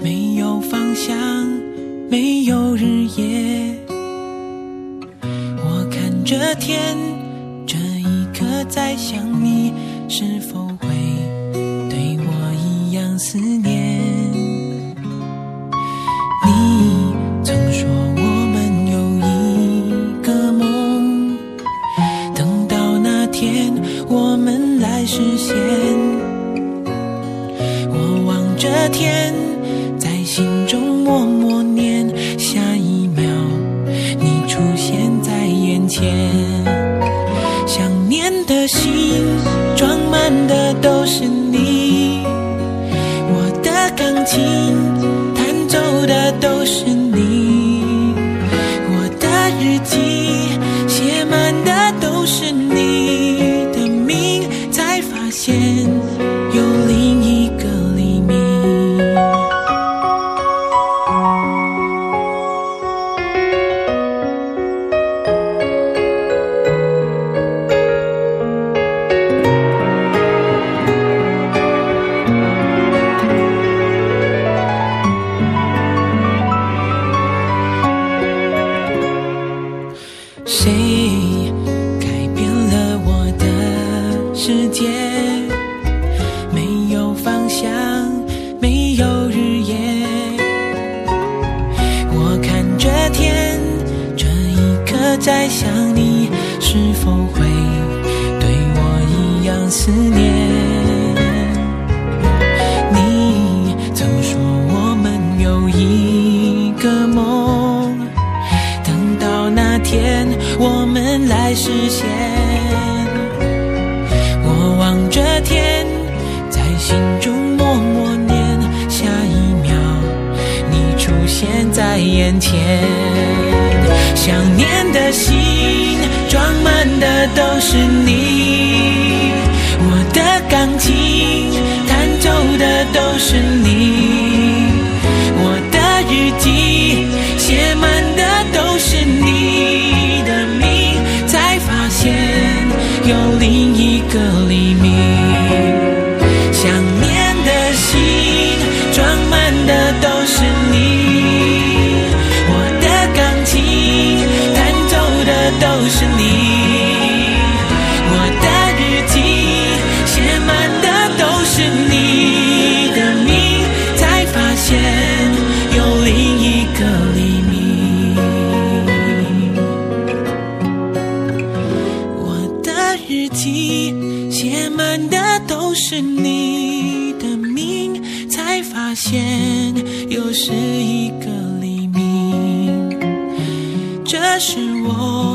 没有方向，没有日夜。我看着天，这一刻在想你，是否会对我一样思念？你曾说我们有一个梦，等到那天我们来实现。这天，在心中默默念，下一秒你出现在眼前。想念的心装满的都是你，我的钢琴弹奏的都是你，我的日记世界？没有方向，没有日夜。我看着天，这一刻在想你，是否会对我一样思念？你曾说我们有一个梦。等到那天我们来实现。在眼前。想念的心装满的都是你，我的钢琴弹奏的都是你，我的日记写满的都是你的名，才发现又是一个黎明。这是我